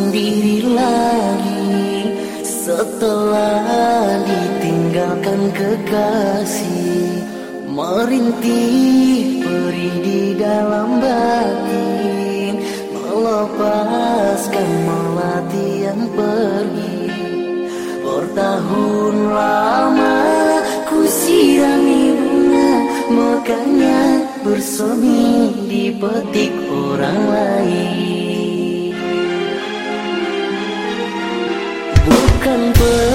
sendiri, lagi. Setelah ditinggalkan kekasih Merintih perih di dalam batin Melepaskan melatihan pergi. Bertahun lama ku sirami bunga Mekanya bersemi dipetik orang lain thân với